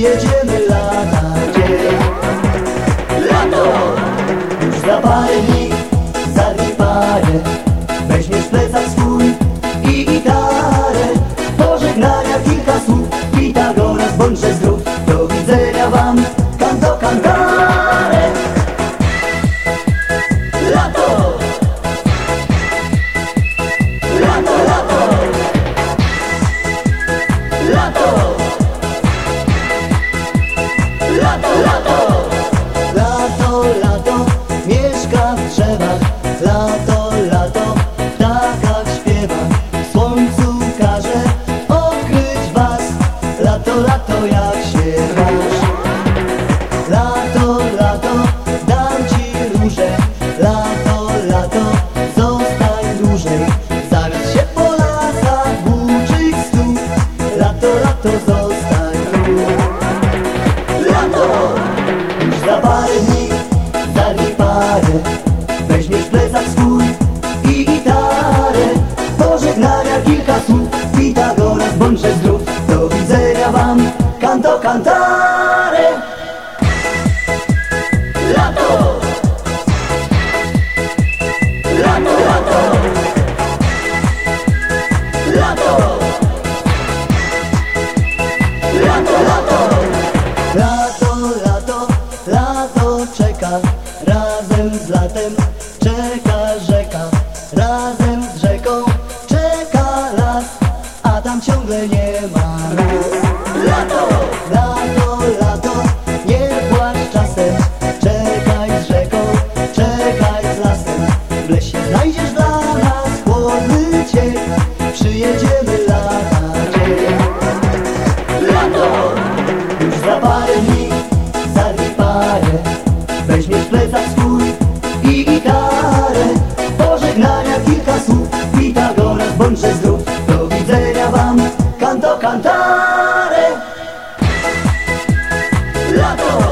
jedziemy lata Lato! Już za parę dni Zarwij parę. Weźmiesz plecak swój I gitarę. Pożegnania kilka słów. Pitagoras bądźże zdrów. Do widzenia wam Kanto kantare busca cantare. Lato, lato, lato, lato. Weźmiesz plecak swój i gitarę. Pożegnania kilka słów. Pitagoras bądźże zdrów. Do widzenia wam Canto cantare Lato!